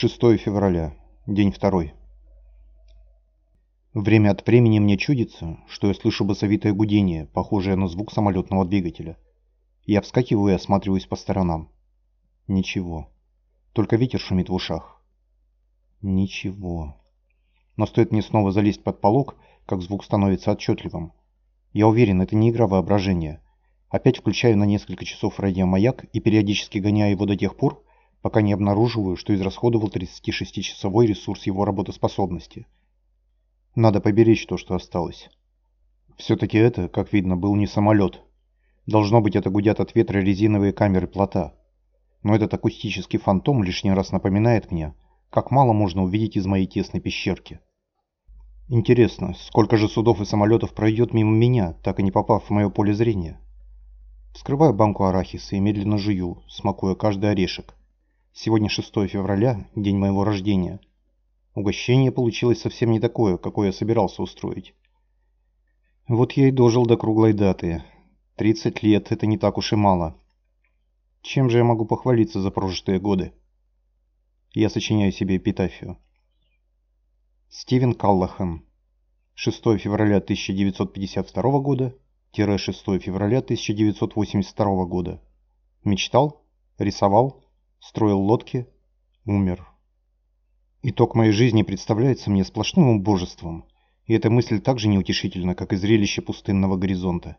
6 февраля. День второй. Время от времени мне чудится, что я слышу басовитое гудение, похожее на звук самолетного двигателя. Я вскакиваю и осматриваюсь по сторонам. Ничего. Только ветер шумит в ушах. Ничего. Но стоит мне снова залезть под полог, как звук становится отчетливым. Я уверен, это не игра воображения. Опять включаю на несколько часов радиомаяк и периодически гоняю его до тех пор, пока не обнаруживаю, что израсходовал 36-часовой ресурс его работоспособности. Надо поберечь то, что осталось. Все-таки это, как видно, был не самолет. Должно быть, это гудят от ветра резиновые камеры плота. Но этот акустический фантом лишний раз напоминает мне, как мало можно увидеть из моей тесной пещерки. Интересно, сколько же судов и самолетов пройдет мимо меня, так и не попав в мое поле зрения? Вскрываю банку арахиса и медленно жую, смакуя каждый орешек. Сегодня 6 февраля, день моего рождения. Угощение получилось совсем не такое, какое я собирался устроить. Вот я и дожил до круглой даты. 30 лет – это не так уж и мало. Чем же я могу похвалиться за прожитые годы? Я сочиняю себе эпитафию. Стивен Каллахан. 6 февраля 1952 года, 6 февраля 1982 года. Мечтал, рисовал, строил лодки, умер. Итог моей жизни представляется мне сплошным убожеством, и эта мысль так же неутешительна, как и зрелище пустынного горизонта.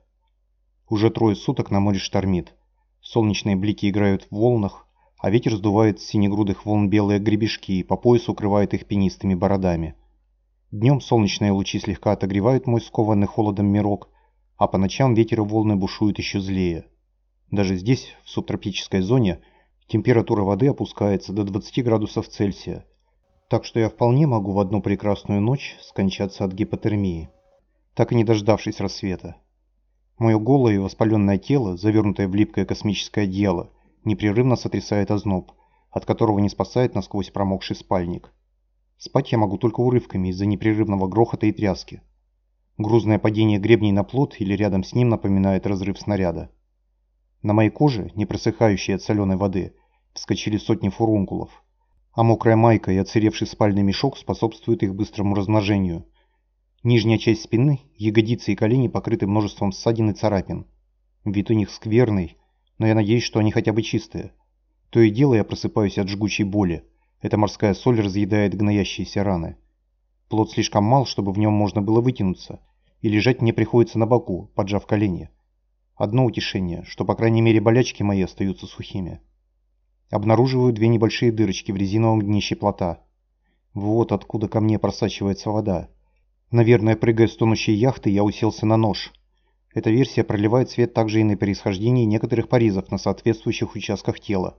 Уже трое суток на море штормит, солнечные блики играют в волнах, а ветер сдувает с синегрудых волн белые гребешки и по пояс укрывает их пенистыми бородами. Днем солнечные лучи слегка отогревают мой скованный холодом мирок, а по ночам ветер и волны бушуют еще злее. Даже здесь, в субтропической зоне, Температура воды опускается до 20 градусов Цельсия, так что я вполне могу в одну прекрасную ночь скончаться от гипотермии, так и не дождавшись рассвета. Мое голое и воспаленное тело, завернутое в липкое космическое одеяло, непрерывно сотрясает озноб, от которого не спасает насквозь промокший спальник. Спать я могу только урывками из-за непрерывного грохота и тряски. Грузное падение гребней на плот или рядом с ним напоминает разрыв снаряда. На моей коже, не просыхающей от соленой воды, вскочили сотни фурункулов, а мокрая майка и оцаревший спальный мешок способствуют их быстрому размножению. Нижняя часть спины, ягодицы и колени покрыты множеством ссадин и царапин. Вид у них скверный, но я надеюсь, что они хотя бы чистые. То и дело я просыпаюсь от жгучей боли. Эта морская соль разъедает гноящиеся раны. Плод слишком мал, чтобы в нем можно было вытянуться, и лежать мне приходится на боку, поджав колени. Одно утешение, что по крайней мере болячки мои остаются сухими. Обнаруживаю две небольшие дырочки в резиновом днище плота. Вот откуда ко мне просачивается вода. Наверное, прыгая с тонущей яхты, я уселся на нож. Эта версия проливает свет также и на происхождение некоторых порезов на соответствующих участках тела.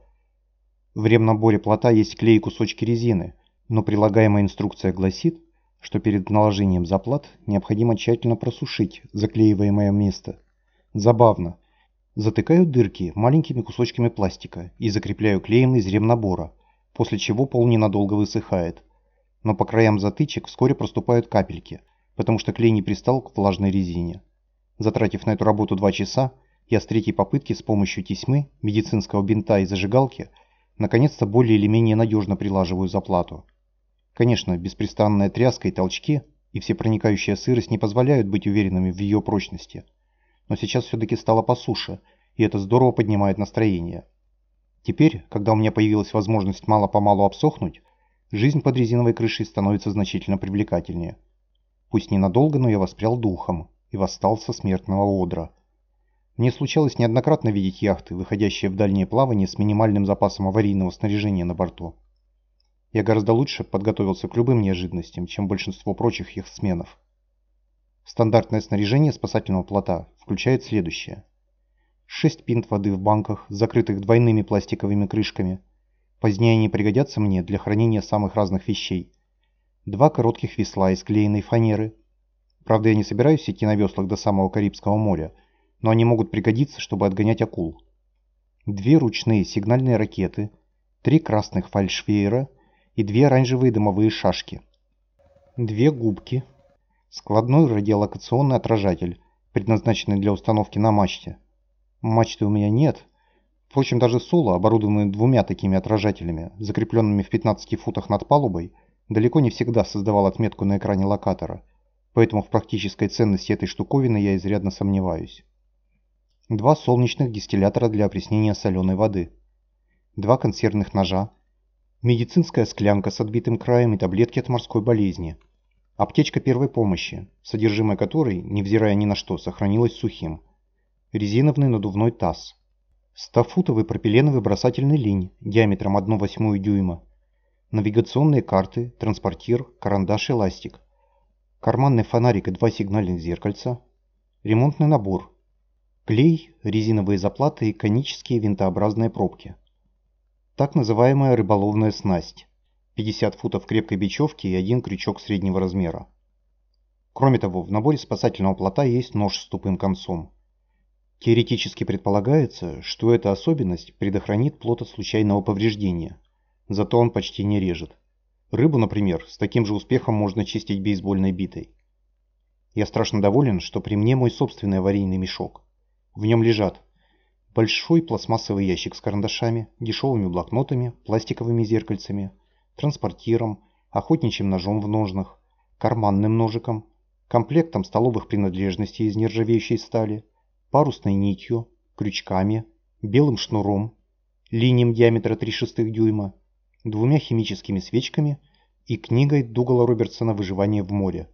В ремнаборе плота есть клей кусочки резины, но прилагаемая инструкция гласит, что перед наложением заплат необходимо тщательно просушить заклеиваемое место. Забавно, Затыкаю дырки маленькими кусочками пластика и закрепляю клеем из ремнабора, после чего пол ненадолго высыхает. Но по краям затычек вскоре проступают капельки, потому что клей не пристал к влажной резине. Затратив на эту работу два часа, я с третьей попытки с помощью тесьмы, медицинского бинта и зажигалки наконец-то более или менее надежно прилаживаю заплату. Конечно, беспрестанная тряска и толчки и всепроникающая сырость не позволяют быть уверенными в ее прочности – но сейчас все-таки стало по суше, и это здорово поднимает настроение. Теперь, когда у меня появилась возможность мало-помалу обсохнуть, жизнь под резиновой крышей становится значительно привлекательнее. Пусть ненадолго, но я воспрял духом и восстал со смертного одра. Мне случалось неоднократно видеть яхты, выходящие в дальнее плавание с минимальным запасом аварийного снаряжения на борту. Я гораздо лучше подготовился к любым неожиданностям, чем большинство прочих их сменов. Стандартное снаряжение спасательного плота включает следующее. 6 пинт воды в банках, закрытых двойными пластиковыми крышками. Позднее они пригодятся мне для хранения самых разных вещей. Два коротких весла из клееной фанеры. Правда, я не собираюсь идти на веслах до самого Карибского моря, но они могут пригодиться, чтобы отгонять акул. Две ручные сигнальные ракеты, три красных фальшвейера и две оранжевые дымовые шашки. Две губки, Складной радиолокационный отражатель, предназначенный для установки на мачте. Мачты у меня нет. Впрочем, даже соло, оборудованный двумя такими отражателями, закрепленными в 15 футах над палубой, далеко не всегда создавал отметку на экране локатора, поэтому в практической ценности этой штуковины я изрядно сомневаюсь. Два солнечных дистиллятора для опреснения соленой воды. Два консервных ножа. Медицинская склянка с отбитым краем и таблетки от морской болезни. Аптечка первой помощи, содержимое которой, невзирая ни на что, сохранилось сухим. Резиновый надувной таз. 100-футовый пропиленовый бросательный линь диаметром 1,8 дюйма. Навигационные карты, транспортир, карандаш и ластик. Карманный фонарик и два сигнальных зеркальца. Ремонтный набор. Клей, резиновые заплаты и конические винтообразные пробки. Так называемая рыболовная снасть. 50 футов крепкой бечевки и один крючок среднего размера. Кроме того, в наборе спасательного плота есть нож с тупым концом. Теоретически предполагается, что эта особенность предохранит плод от случайного повреждения, зато он почти не режет. Рыбу, например, с таким же успехом можно чистить бейсбольной битой. Я страшно доволен, что при мне мой собственный аварийный мешок. В нем лежат большой пластмассовый ящик с карандашами, дешевыми блокнотами, пластиковыми зеркальцами, транспортиром, охотничьим ножом в ножнах, карманным ножиком, комплектом столовых принадлежностей из нержавеющей стали, парусной нитью, крючками, белым шнуром, линием диаметра 3,6 дюйма, двумя химическими свечками и книгой Дугала Робертсона «Выживание в море».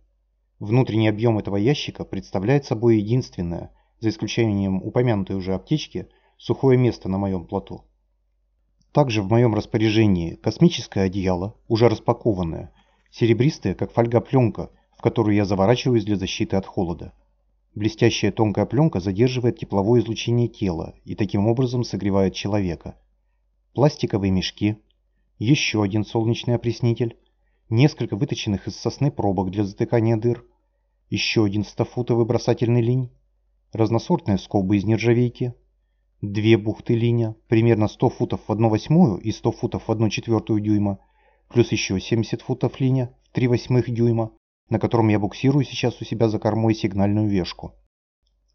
Внутренний объем этого ящика представляет собой единственное, за исключением упомянутой уже аптечки, сухое место на моем плоту. Также в моем распоряжении космическое одеяло, уже распакованное, серебристое, как фольга пленка, в которую я заворачиваюсь для защиты от холода. Блестящая тонкая пленка задерживает тепловое излучение тела и таким образом согревает человека. Пластиковые мешки, еще один солнечный опреснитель, несколько выточенных из сосны пробок для затыкания дыр, еще один 100-футовый бросательный линь, разносортные скобы из нержавейки, две бухты линия, примерно 100 футов в 1 восьмую и 100 футов в 1 четвертую дюйма, плюс еще 70 футов линия в 3 восьмых дюйма, на котором я буксирую сейчас у себя за кормой сигнальную вешку.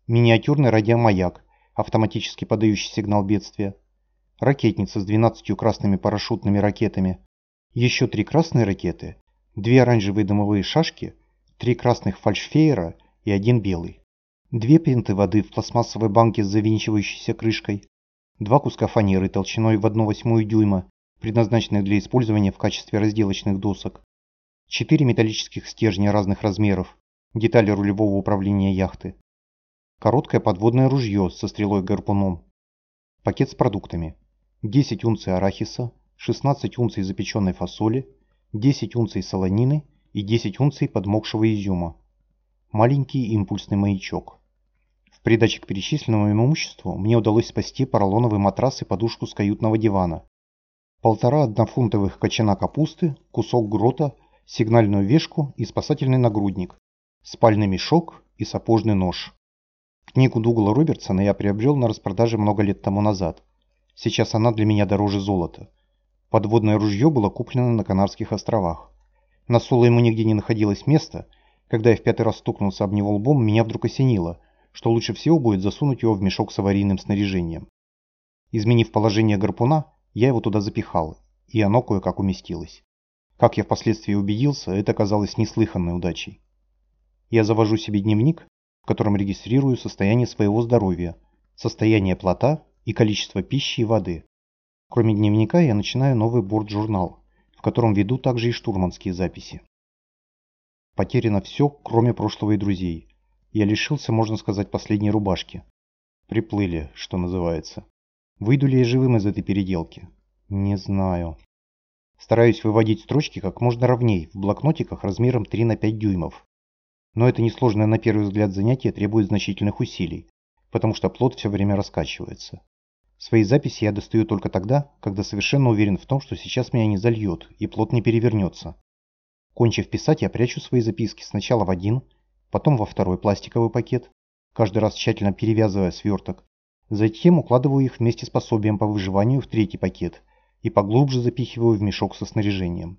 Миниатюрный радиомаяк, автоматически подающий сигнал бедствия. Ракетница с 12 красными парашютными ракетами. Еще три красные ракеты, две оранжевые дымовые шашки, три красных фальшфейера и один белый. Две пинты воды в пластмассовой банке с завинчивающейся крышкой. Два куска фанеры толщиной в 1,8 дюйма, предназначенных для использования в качестве разделочных досок. Четыре металлических стержня разных размеров, детали рулевого управления яхты, короткое подводное ружье со стрелой-гарпуном, пакет с продуктами, 10 унций арахиса, 16 унций запеченной фасоли, 10 унций солонины и 10 унций подмокшего изюма, маленький импульсный маячок. В придаче к перечисленному имуществу мне удалось спасти поролоновый матрас и подушку с каютного дивана, полтора однофунтовых кочана капусты, кусок грота сигнальную вешку и спасательный нагрудник, спальный мешок и сапожный нож. Книгу Дугала Робертсона я приобрел на распродаже много лет тому назад. Сейчас она для меня дороже золота. Подводное ружье было куплено на Канарских островах. На соло ему нигде не находилось места. Когда я в пятый раз стукнулся об него лбом, меня вдруг осенило, что лучше всего будет засунуть его в мешок с аварийным снаряжением. Изменив положение гарпуна, я его туда запихал, и оно кое-как уместилось. Как я впоследствии убедился, это казалось неслыханной удачей. Я завожу себе дневник, в котором регистрирую состояние своего здоровья, состояние плота и количество пищи и воды. Кроме дневника я начинаю новый борт-журнал, в котором веду также и штурманские записи. Потеряно все, кроме прошлого и друзей. Я лишился, можно сказать, последней рубашки. Приплыли, что называется. Выйду ли я живым из этой переделки? Не знаю. Стараюсь выводить строчки как можно ровней в блокнотиках размером 3 на 5 дюймов. Но это несложное на первый взгляд занятие требует значительных усилий, потому что плод все время раскачивается. Свои записи я достаю только тогда, когда совершенно уверен в том, что сейчас меня не зальет и плод не перевернется. Кончив писать, я прячу свои записки сначала в один, потом во второй пластиковый пакет, каждый раз тщательно перевязывая сверток. Затем укладываю их вместе с пособием по выживанию в третий пакет – и поглубже запихиваю в мешок со снаряжением.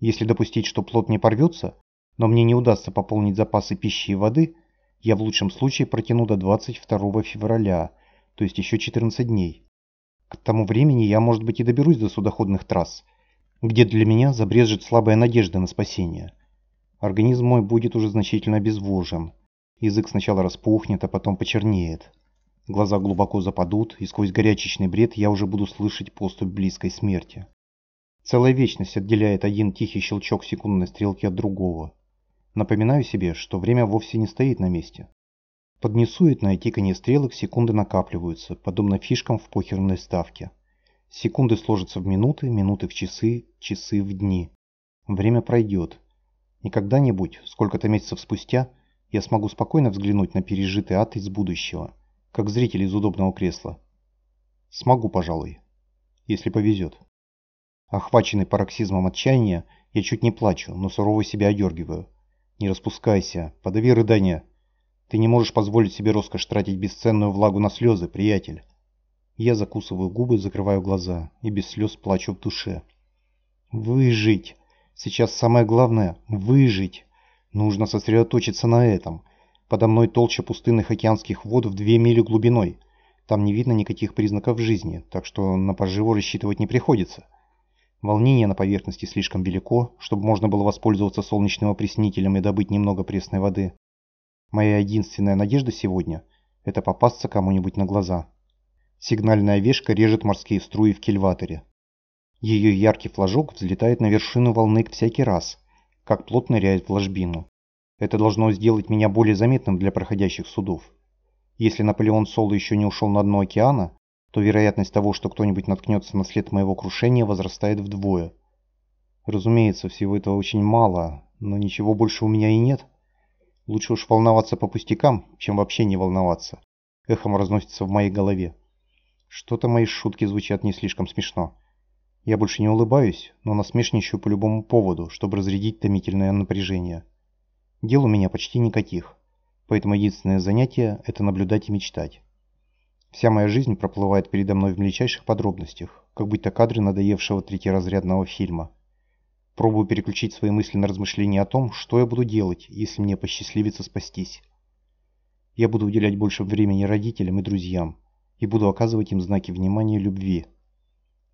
Если допустить, что плод не порвется, но мне не удастся пополнить запасы пищи и воды, я в лучшем случае протяну до 22 февраля, то есть еще 14 дней. К тому времени я, может быть, и доберусь до судоходных трасс, где для меня забрежет слабая надежда на спасение. Организм мой будет уже значительно обезвожен. Язык сначала распухнет, а потом почернеет. Глаза глубоко западут, и сквозь горячечный бред я уже буду слышать поступь близкой смерти. Целая вечность отделяет один тихий щелчок секундной стрелки от другого. Напоминаю себе, что время вовсе не стоит на месте. Под несуетное тиканье стрелок секунды накапливаются, подобно фишкам в покерной ставке. Секунды сложатся в минуты, минуты в часы, часы в дни. Время пройдет. И когда-нибудь, сколько-то месяцев спустя, я смогу спокойно взглянуть на пережитый ад из будущего, как зритель из удобного кресла. Смогу, пожалуй, если повезет. Охваченный пароксизмом отчаяния, я чуть не плачу, но сурово себя одергиваю. Не распускайся, подави рыдания. Ты не можешь позволить себе роскошь тратить бесценную влагу на слезы, приятель. Я закусываю губы, закрываю глаза и без слез плачу в душе. Выжить! Сейчас самое главное – выжить. Нужно сосредоточиться на этом. Подо мной толща пустынных океанских вод в две мили глубиной. Там не видно никаких признаков жизни, так что на поживу рассчитывать не приходится. Волнение на поверхности слишком велико, чтобы можно было воспользоваться солнечным опреснителем и добыть немного пресной воды. Моя единственная надежда сегодня – это попасться кому-нибудь на глаза. Сигнальная вешка режет морские струи в кильваторе. Ее яркий флажок взлетает на вершину волны всякий раз, как плот ныряет в ложбину. Это должно сделать меня более заметным для проходящих судов. Если Наполеон Соло еще не ушел на дно океана, то вероятность того, что кто-нибудь наткнется на след моего крушения, возрастает вдвое. Разумеется, всего этого очень мало, но ничего больше у меня и нет. Лучше уж волноваться по пустякам, чем вообще не волноваться. Эхом разносится в моей голове. Что-то мои шутки звучат не слишком смешно. Я больше не улыбаюсь, но насмешничаю по любому поводу, чтобы разрядить томительное напряжение. Дел у меня почти никаких, поэтому единственное занятие – это наблюдать и мечтать. Вся моя жизнь проплывает передо мной в мельчайших подробностях, как будто кадры надоевшего третьеразрядного фильма. Пробую переключить свои мысли на размышления о том, что я буду делать, если мне посчастливится спастись. Я буду уделять больше времени родителям и друзьям, и буду оказывать им знаки внимания и любви.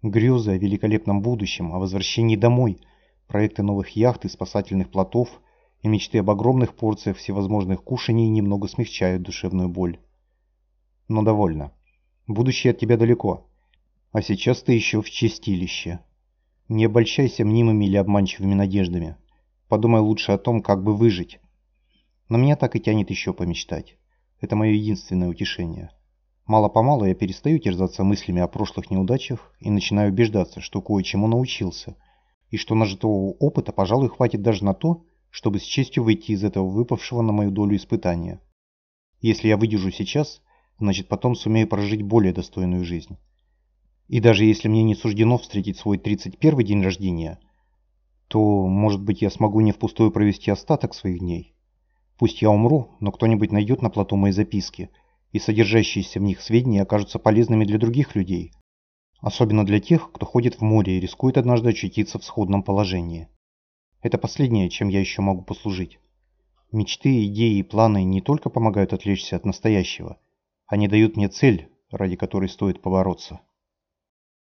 Грезы о великолепном будущем, о возвращении домой, проекты новых яхт и спасательных плотов и мечты об огромных порциях всевозможных кушаний немного смягчают душевную боль но довольно. Будущее от тебя далеко. А сейчас ты еще в чистилище. Не обольщайся мнимыми или обманчивыми надеждами. Подумай лучше о том, как бы выжить. Но меня так и тянет еще помечтать. Это мое единственное утешение. Мало-помалу я перестаю терзаться мыслями о прошлых неудачах и начинаю убеждаться, что кое-чему научился, и что нажитого опыта, пожалуй, хватит даже на то, чтобы с честью выйти из этого выпавшего на мою долю испытания. Если я выдержу сейчас, значит потом сумею прожить более достойную жизнь. И даже если мне не суждено встретить свой 31 день рождения, то, может быть, я смогу не впустую провести остаток своих дней. Пусть я умру, но кто-нибудь найдет на плоту мои записки, и содержащиеся в них сведения окажутся полезными для других людей. Особенно для тех, кто ходит в море и рискует однажды очутиться в сходном положении. Это последнее, чем я еще могу послужить. Мечты, идеи и планы не только помогают отвлечься от настоящего – они дают мне цель, ради которой стоит побороться.